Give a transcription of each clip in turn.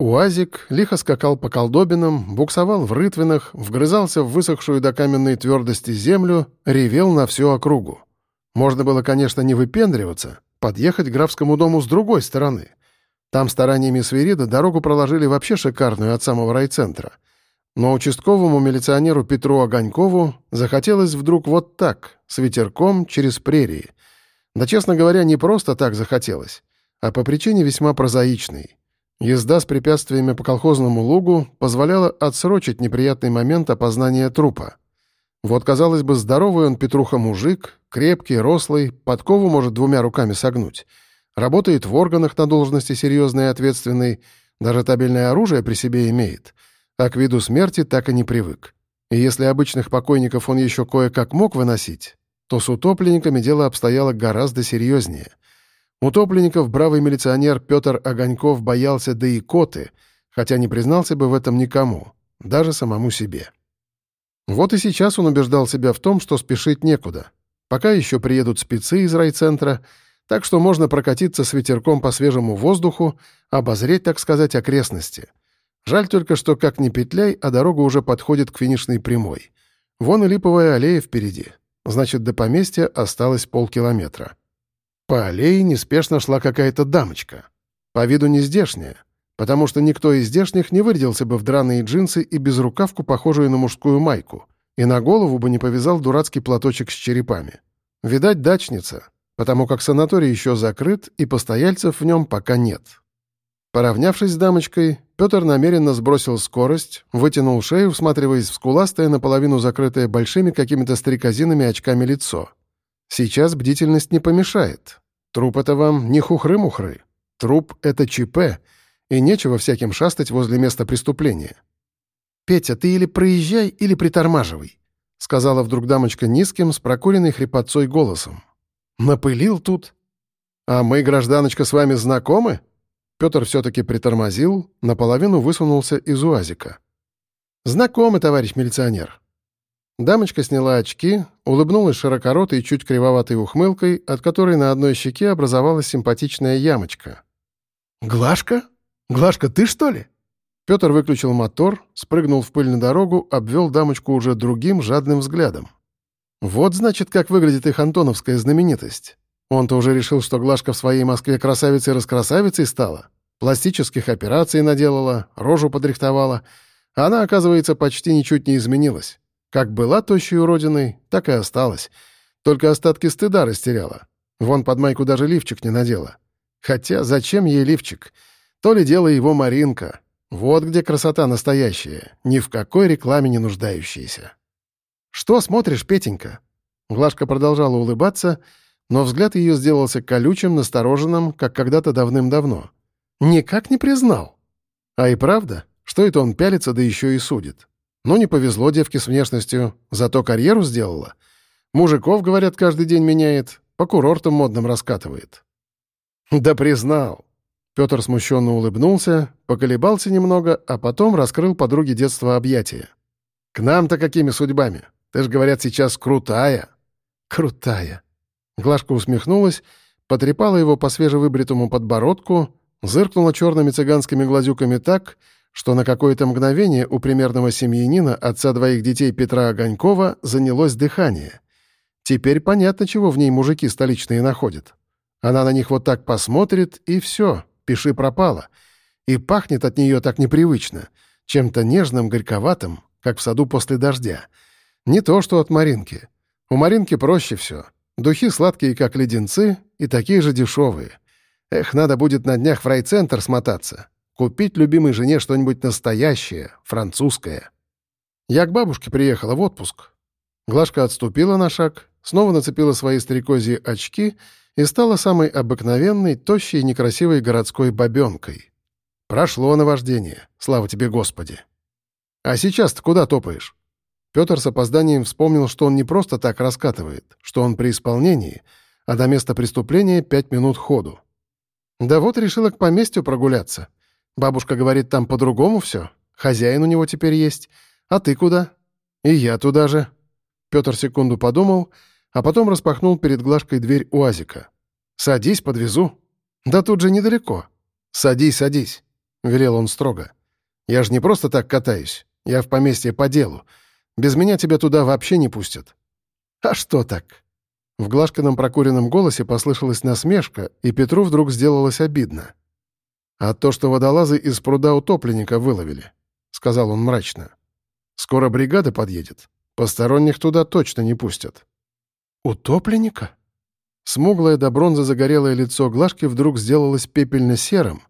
Уазик лихо скакал по колдобинам, буксовал в рытвинах, вгрызался в высохшую до каменной твердости землю, ревел на всю округу. Можно было, конечно, не выпендриваться, подъехать к графскому дому с другой стороны. Там стараниями Свирида дорогу проложили вообще шикарную от самого райцентра. Но участковому милиционеру Петру Огонькову захотелось вдруг вот так, с ветерком через прерии. Да, честно говоря, не просто так захотелось, а по причине весьма прозаичной. Езда с препятствиями по колхозному лугу позволяла отсрочить неприятный момент опознания трупа. Вот, казалось бы, здоровый он Петруха-мужик, крепкий, рослый, подкову может двумя руками согнуть. Работает в органах на должности серьезной и ответственной, даже табельное оружие при себе имеет. А к виду смерти так и не привык. И если обычных покойников он еще кое-как мог выносить, то с утопленниками дело обстояло гораздо серьезнее. Утопленников бравый милиционер Петр Огоньков боялся да и коты, хотя не признался бы в этом никому, даже самому себе. Вот и сейчас он убеждал себя в том, что спешить некуда. Пока еще приедут спецы из райцентра, так что можно прокатиться с ветерком по свежему воздуху, обозреть, так сказать, окрестности. Жаль только, что как ни петляй, а дорога уже подходит к финишной прямой. Вон и липовая аллея впереди. Значит, до поместья осталось полкилометра. По аллее неспешно шла какая-то дамочка. По виду не здешняя, потому что никто из здешних не вырядился бы в драные джинсы и безрукавку, похожую на мужскую майку, и на голову бы не повязал дурацкий платочек с черепами. Видать, дачница, потому как санаторий еще закрыт, и постояльцев в нем пока нет. Поравнявшись с дамочкой, Петр намеренно сбросил скорость, вытянул шею, всматриваясь в скуластое, наполовину закрытое большими какими-то стрекозинами очками лицо. Сейчас бдительность не помешает. Труп — это вам не хухры-мухры. Труп — это ЧП, и нечего всяким шастать возле места преступления. «Петя, ты или проезжай, или притормаживай», — сказала вдруг дамочка низким, с прокуренной хрипотцой голосом. «Напылил тут». «А мы, гражданочка, с вами знакомы?» Петр все-таки притормозил, наполовину высунулся из уазика. «Знакомы, товарищ милиционер. Дамочка сняла очки, улыбнулась широкоротой, чуть кривоватой ухмылкой, от которой на одной щеке образовалась симпатичная ямочка. «Глашка? Глашка, ты что ли?» Петр выключил мотор, спрыгнул в пыль на дорогу, обвел дамочку уже другим жадным взглядом. Вот, значит, как выглядит их антоновская знаменитость. Он-то уже решил, что Глашка в своей Москве красавицей-раскрасавицей стала. Пластических операций наделала, рожу подрихтовала. А она, оказывается, почти ничуть не изменилась. Как была тощей уродиной, так и осталась. Только остатки стыда растеряла. Вон под майку даже лифчик не надела. Хотя зачем ей лифчик? То ли дело его Маринка. Вот где красота настоящая, ни в какой рекламе не нуждающаяся. «Что смотришь, Петенька?» Глашка продолжала улыбаться, но взгляд ее сделался колючим, настороженным, как когда-то давным-давно. «Никак не признал». А и правда, что это он пялится, да еще и судит? Ну, не повезло девке с внешностью, зато карьеру сделала. Мужиков, говорят, каждый день меняет, по курортам модным раскатывает. Да признал. Петр смущенно улыбнулся, поколебался немного, а потом раскрыл подруге детства объятия. «К нам-то какими судьбами? Ты ж, говорят, сейчас крутая». «Крутая». Глашка усмехнулась, потрепала его по свежевыбритому подбородку, зыркнула черными цыганскими глазюками так, что на какое-то мгновение у примерного семьянина, отца двоих детей Петра Огонькова, занялось дыхание. Теперь понятно, чего в ней мужики столичные находят. Она на них вот так посмотрит, и все, пиши пропало. И пахнет от нее так непривычно, чем-то нежным, горьковатым, как в саду после дождя. Не то, что от Маринки. У Маринки проще все. Духи сладкие, как леденцы, и такие же дешевые. Эх, надо будет на днях в райцентр смотаться. Купить любимой жене что-нибудь настоящее, французское. Я к бабушке приехала в отпуск. Глашка отступила на шаг, снова нацепила свои стрекозьи очки и стала самой обыкновенной, тощей и некрасивой городской бабенкой. Прошло наваждение, слава тебе, Господи. А сейчас ты куда топаешь? Петр с опозданием вспомнил, что он не просто так раскатывает, что он при исполнении, а до места преступления пять минут ходу. Да вот решила к поместью прогуляться — Бабушка говорит, там по-другому все. Хозяин у него теперь есть. А ты куда? И я туда же. Петр секунду подумал, а потом распахнул перед Глашкой дверь УАЗика. «Садись, подвезу». «Да тут же недалеко». «Садись, садись». — велел он строго. «Я же не просто так катаюсь. Я в поместье по делу. Без меня тебя туда вообще не пустят». «А что так?» В Глашкином прокуренном голосе послышалась насмешка, и Петру вдруг сделалось обидно. «А то, что водолазы из пруда утопленника выловили», — сказал он мрачно. «Скоро бригада подъедет. Посторонних туда точно не пустят». «Утопленника?» Смуглое до бронзы загорелое лицо Глашки вдруг сделалось пепельно-серым,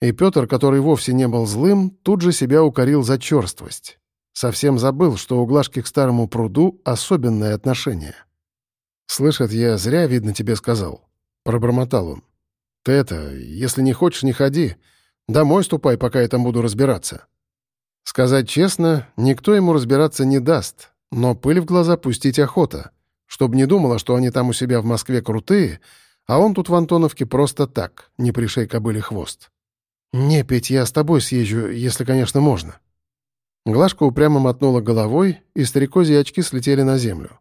и Петр, который вовсе не был злым, тут же себя укорил за черствость. Совсем забыл, что у Глашки к старому пруду особенное отношение. «Слышит, я зря, видно, тебе сказал», — пробормотал он. «Ты это, если не хочешь, не ходи. Домой ступай, пока я там буду разбираться». Сказать честно, никто ему разбираться не даст, но пыль в глаза пустить охота — чтобы не думала, что они там у себя в Москве крутые, а он тут в Антоновке просто так, не пришей кобыле хвост. «Не, Петь, я с тобой съезжу, если, конечно, можно». Глашка упрямо мотнула головой, и стрекозьи очки слетели на землю.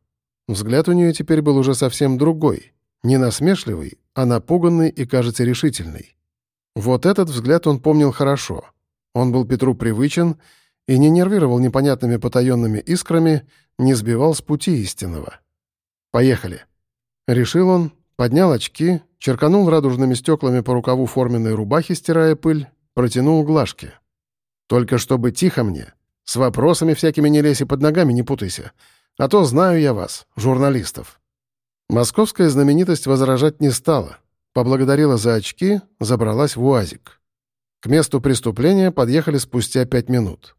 Взгляд у нее теперь был уже совсем другой, не насмешливый, а напуганный и, кажется, решительный. Вот этот взгляд он помнил хорошо. Он был Петру привычен и не нервировал непонятными потаенными искрами, не сбивал с пути истинного. Поехали». Решил он, поднял очки, черканул радужными стеклами по рукаву форменной рубахи, стирая пыль, протянул глажки. «Только чтобы тихо мне. С вопросами всякими не лезь и под ногами не путайся. А то знаю я вас, журналистов». Московская знаменитость возражать не стала. Поблагодарила за очки, забралась в УАЗик. К месту преступления подъехали спустя пять минут.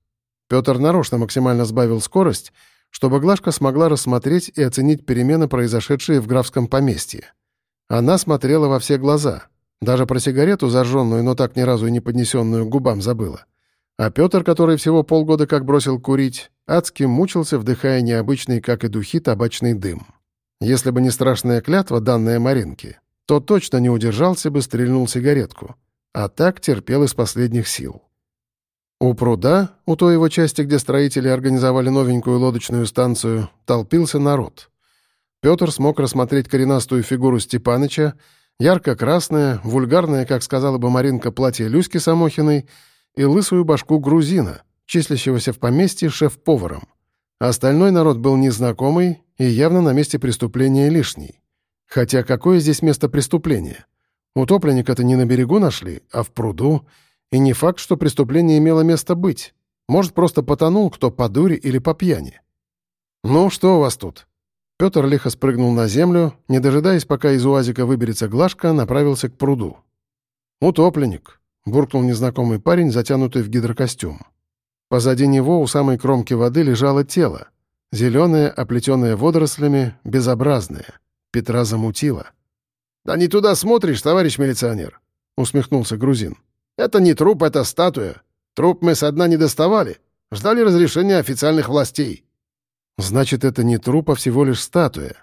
Петр нарочно максимально сбавил скорость — чтобы Глашка смогла рассмотреть и оценить перемены, произошедшие в графском поместье. Она смотрела во все глаза. Даже про сигарету, зажженную, но так ни разу и не поднесенную к губам, забыла. А Петр, который всего полгода как бросил курить, адски мучился, вдыхая необычный, как и духи, табачный дым. Если бы не страшная клятва, данная Маринке, то точно не удержался бы, стрельнул сигаретку. А так терпел из последних сил. У пруда, у той его части, где строители организовали новенькую лодочную станцию, толпился народ. Петр смог рассмотреть коренастую фигуру Степаныча, ярко-красное, вульгарное, как сказала бы Маринка, платье Люськи Самохиной и лысую башку грузина, числящегося в поместье шеф-поваром. Остальной народ был незнакомый и явно на месте преступления лишний. Хотя какое здесь место преступления? Утопленника-то не на берегу нашли, а в пруду — и не факт, что преступление имело место быть. Может, просто потонул кто по дуре или по пьяни. «Ну, что у вас тут?» Петр лихо спрыгнул на землю, не дожидаясь, пока из уазика выберется глажка, направился к пруду. «Утопленник», — буркнул незнакомый парень, затянутый в гидрокостюм. Позади него у самой кромки воды лежало тело. Зеленое, оплетенное водорослями, безобразное. Петра замутило. «Да не туда смотришь, товарищ милиционер», — усмехнулся грузин. Это не труп, это статуя. Труп мы со дна не доставали. Ждали разрешения официальных властей». «Значит, это не труп, а всего лишь статуя».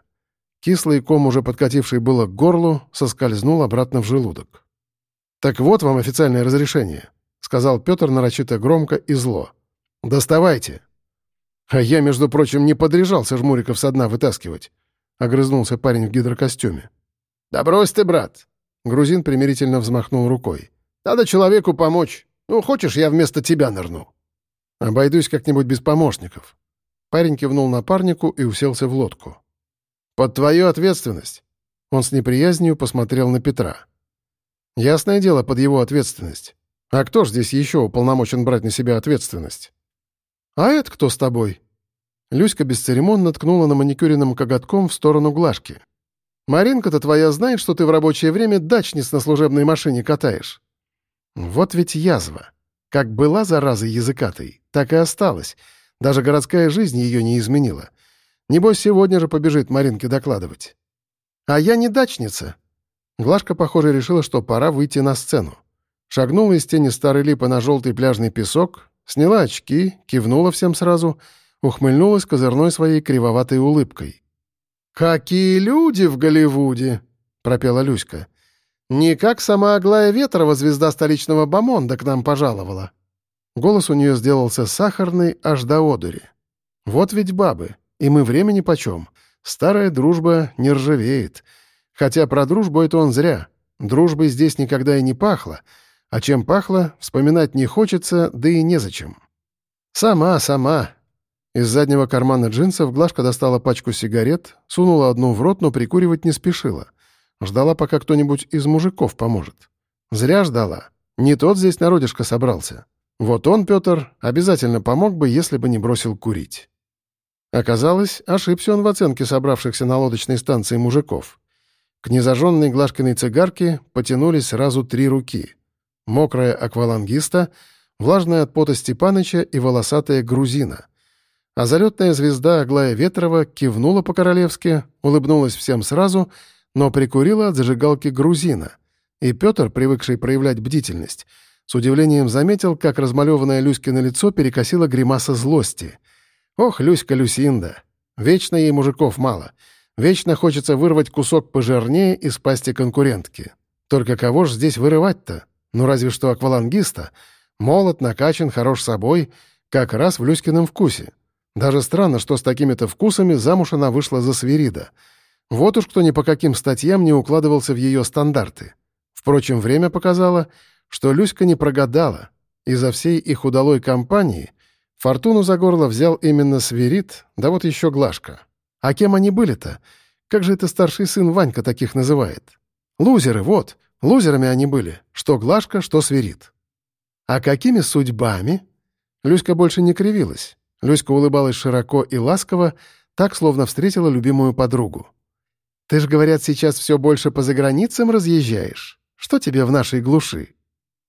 Кислый ком, уже подкативший было к горлу, соскользнул обратно в желудок. «Так вот вам официальное разрешение», — сказал Петр нарочито громко и зло. «Доставайте». «А я, между прочим, не подряжался жмуриков со дна вытаскивать», — огрызнулся парень в гидрокостюме. «Да брось ты, брат!» Грузин примирительно взмахнул рукой. Надо человеку помочь. Ну, хочешь, я вместо тебя нырну?» «Обойдусь как-нибудь без помощников». Парень кивнул напарнику и уселся в лодку. «Под твою ответственность». Он с неприязнью посмотрел на Петра. «Ясное дело, под его ответственность. А кто ж здесь еще уполномочен брать на себя ответственность?» «А это кто с тобой?» Люська бесцеремонно ткнула на маникюренным коготком в сторону Глашки. «Маринка-то твоя знает, что ты в рабочее время дачниц на служебной машине катаешь. Вот ведь язва. Как была зараза языкатой, так и осталась. Даже городская жизнь ее не изменила. Небось, сегодня же побежит Маринке докладывать. А я не дачница. Глашка, похоже, решила, что пора выйти на сцену. Шагнула из тени старой липы на желтый пляжный песок, сняла очки, кивнула всем сразу, ухмыльнулась козырной своей кривоватой улыбкой. «Какие люди в Голливуде!» — пропела Люська. Не как сама Аглая Ветрова, звезда столичного бомонда, к нам пожаловала. Голос у нее сделался сахарный аж до одури. Вот ведь бабы, и мы времени почем. Старая дружба не ржавеет. Хотя про дружбу это он зря. Дружбой здесь никогда и не пахло. А чем пахло, вспоминать не хочется, да и незачем. «Сама, сама!» Из заднего кармана джинсов Глашка достала пачку сигарет, сунула одну в рот, но прикуривать не спешила. Ждала, пока кто-нибудь из мужиков поможет. Зря ждала. Не тот здесь народишко собрался. Вот он, Петр, обязательно помог бы, если бы не бросил курить. Оказалось, ошибся он в оценке собравшихся на лодочной станции мужиков. К незажженной Глашкиной цигарке потянулись сразу три руки. Мокрая аквалангиста, влажная от пота Степаныча и волосатая грузина. А залетная звезда Аглая Ветрова кивнула по-королевски, улыбнулась всем сразу, но прикурила от зажигалки грузина. И Петр, привыкший проявлять бдительность, с удивлением заметил, как размалеванное Люськино лицо перекосило гримаса злости. «Ох, Люська Люсинда! Вечно ей мужиков мало. Вечно хочется вырвать кусок пожирнее из пасти конкурентки. Только кого ж здесь вырывать-то? Ну разве что аквалангиста. Молод, накачан, хорош собой, как раз в Люськином вкусе. Даже странно, что с такими-то вкусами замуж она вышла за свирида. Вот уж кто ни по каким статьям не укладывался в ее стандарты. Впрочем, время показало — что Люська не прогадала. Из-за всей их удалой компании Фортуну за горло взял именно Свирит, да вот еще Глашка. А кем они были-то? Как же это старший сын Ванька таких называет? Лузеры, вот. Лузерами они были. Что Глашка, что Свирит. А какими судьбами? Люська больше не кривилась. Люська улыбалась широко и ласково, так, словно встретила любимую подругу. «Ты ж, говорят, сейчас все больше по заграницам разъезжаешь. Что тебе в нашей глуши?»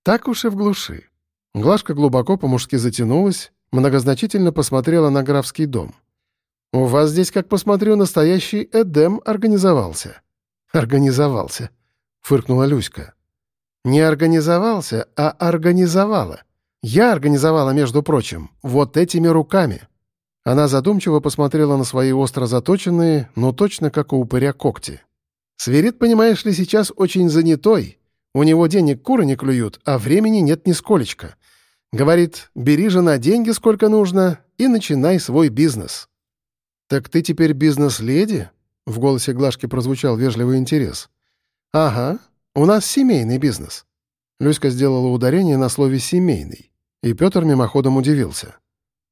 Так уж и в глуши. Глашка глубоко по-мужски затянулась, многозначительно посмотрела на графский дом. «У вас здесь, как посмотрю, настоящий Эдем организовался». «Организовался», — фыркнула Люська. «Не организовался, а организовала. Я организовала, между прочим, вот этими руками». Она задумчиво посмотрела на свои остро заточенные, но точно как у упыря когти. «Сверид, понимаешь ли, сейчас очень занятой, у него денег куры не клюют, а времени нет нисколечко. Говорит, бери же на деньги сколько нужно и начинай свой бизнес. «Так ты теперь бизнес-леди?» — в голосе Глашки прозвучал вежливый интерес. «Ага, у нас семейный бизнес». Люська сделала ударение на слове «семейный», и Петр мимоходом удивился.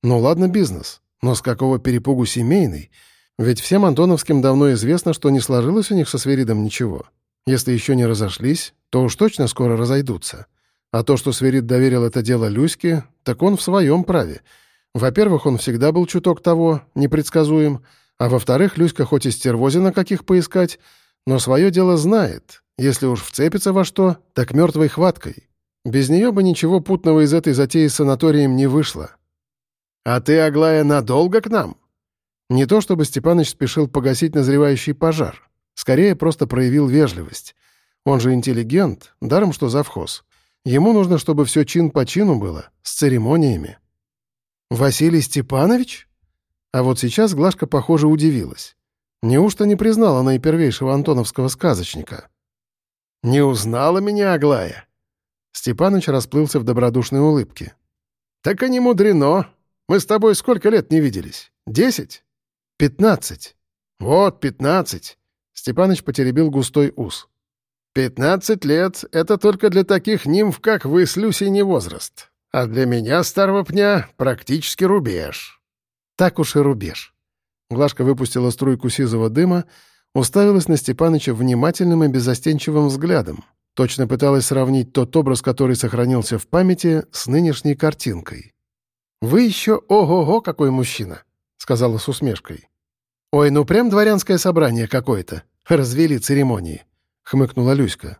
«Ну ладно, бизнес, но с какого перепугу семейный? Ведь всем антоновским давно известно, что не сложилось у них со Сверидом ничего. Если еще не разошлись, то уж точно скоро разойдутся. А то, что Сверид доверил это дело Люське, так он в своем праве. Во-первых, он всегда был чуток того, непредсказуем, а во-вторых, Люська хоть и стервозина каких поискать, но свое дело знает. Если уж вцепится во что, так мертвой хваткой. Без нее бы ничего путного из этой затеи с санаторием не вышло. «А ты, Аглая, надолго к нам?» Не то чтобы Степаныч спешил погасить назревающий пожар. Скорее, просто проявил вежливость. Он же интеллигент, даром что завхоз. Ему нужно, чтобы все чин по чину было, с церемониями. «Василий Степанович?» А вот сейчас Глашка, похоже, удивилась. Неужто не признала наипервейшего антоновского сказочника? «Не узнала меня, Аглая?» Степаныч расплылся в добродушной улыбке. «Так и не мудрено. Мы с тобой сколько лет не виделись? Десять?» «Пятнадцать». «Вот, пятнадцать». Степаныч потеребил густой ус. Пятнадцать лет — это только для таких нимф, как вы, с Люсей, не возраст. А для меня, старого пня, практически рубеж». «Так уж и рубеж». Глашка выпустила струйку сизого дыма, уставилась на Степаныча внимательным и беззастенчивым взглядом. Точно пыталась сравнить тот образ, который сохранился в памяти, с нынешней картинкой. «Вы еще ого-го какой мужчина!» — сказала с усмешкой. «Ой, ну прям дворянское собрание какое-то. Развели церемонии. — хмыкнула Люська.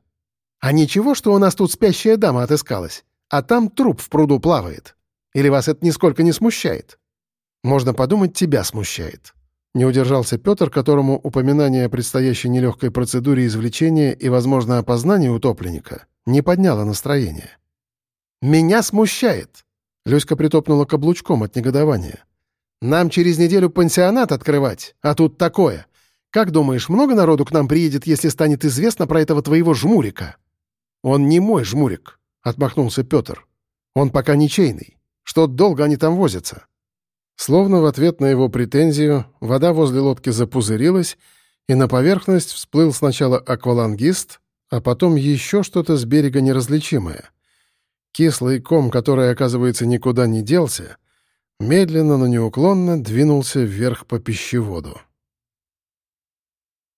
«А ничего, что у нас тут спящая дама отыскалась, а там труп в пруду плавает? Или вас это нисколько не смущает?» «Можно подумать, тебя смущает». Не удержался Петр, которому упоминание о предстоящей нелегкой процедуре извлечения и, возможно, опознания утопленника не подняло настроение. «Меня смущает!» — Люська притопнула каблучком от негодования. «Нам через неделю пансионат открывать, а тут такое. Как думаешь, много народу к нам приедет, если станет известно про этого твоего жмурика?» «Он не мой жмурик», — отмахнулся Петр. «Он пока ничейный. Что долго они там возятся?» Словно в ответ на его претензию вода возле лодки запузырилась, и на поверхность всплыл сначала аквалангист, а потом еще что-то с берега неразличимое. Кислый ком, который, оказывается, никуда не делся, медленно, но неуклонно двинулся вверх по пищеводу.